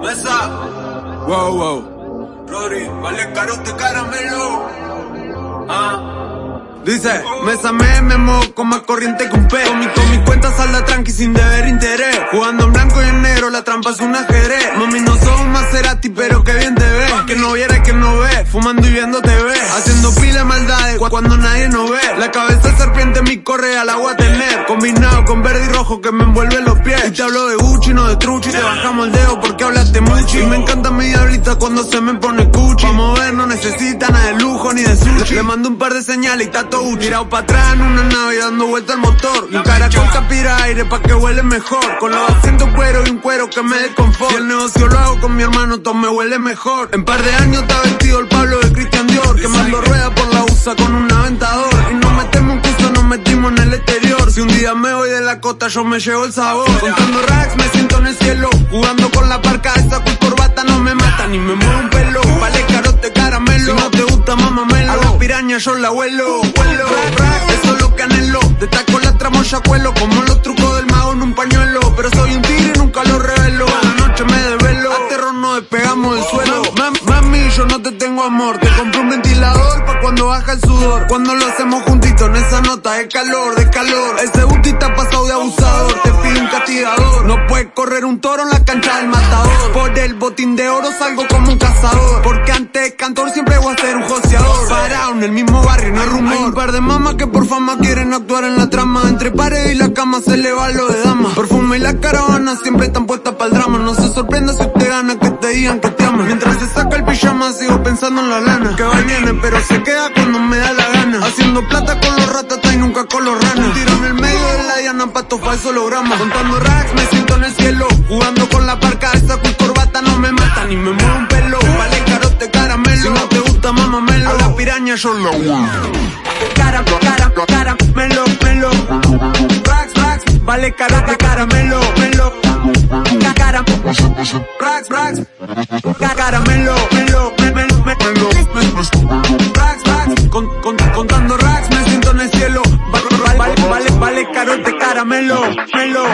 Mesa. Wow, wow. Rodri, vale caro este caramelo. Ah. Dice, mesa me con más corriente que un pez. Con mi, con mi cuenta salda tranqui sin deber interés. Jugando en blanco y en negro, la trampa es un ajedrez. Mami, no soy un Maserati, pero que bien te ves. Que no que fumando y viendo TV. Haciendo pila de maldades cuando nadie nos ve. La cabeza serpiente, mi correa, la agua tener. Combinado con verde y rojo que me envuelve los pies. Y te hablo de Gucci, no de Truchi. Te bajamos el dedo porque hablaste mucho. Y me encanta mi diablita cuando se me pone cuchi. Pa' mover no necesita nada de lujo ni de. Le mando un par de señales y está todo Gucci. Tirado pa' atrás en una nave dando vuelta al motor. Y un caracol que aspira aire pa' que huele mejor. Con los asientos cuero y un cuero que me dé confort. Y el negocio lo hago con mi hermano, todo me huele mejor. En par de años está vestido el Pablo de Christian Dior. Quemando rueda por la USA con un aventador. Y nos metemos un curso, nos metimos en el exterior. Si un día me voy de la costa, yo me llevo el sabor. Contando racks, me siento en el cielo. Jugando con la parca, esa corbata no me mata ni me mueve un pelo. Vale carote caramelo. Si no yo la. Vuelo, rack, eso es lo que anhelo. Destaco la tramoya cuelo. Como los trucos del mago en un pañuelo. Pero soy un tigre y nunca lo revelo. A la noche me desvelo. A terror no despegamos del suelo. Mam- Mami, yo no te tengo amor. Te compro un ventilador pa' cuando baja el sudor. Cuando lo hacemos juntito en esa nota de calor, de calor. Ese gusti está pasado de abusador. Te pide un castigador. No puedes correr un toro en la cancha del matador. Por el botín de oro salgo como un cazador. Porque antes de cantor siempre Hay un par de mamas que por fama quieren actuar en la trama. Entre pared y la cama se le va lo de dama. Perfume y la caravana siempre están puestas para el drama. No se sorprenda si usted gana que te digan que te aman. Mientras se saca el pijama sigo pensando en la lana. Que va pero se queda cuando me da la gana. Haciendo plata con los ratatas y nunca con los ranas. Tiro en el medio de la diana, pato falso holograma. Contando racks, me siento en el cielo. Jugando con la piraña yo la Cara, cara, caramelo, melo. Racks, racks, vale carote caramelo, melo. Ca- Cara, racks, racks, ca- caramelo, melo, me- melo, me- melo. Con, con, contando racks, me siento en el cielo. Va- Vale, vale, vale, carote caramelo, melo.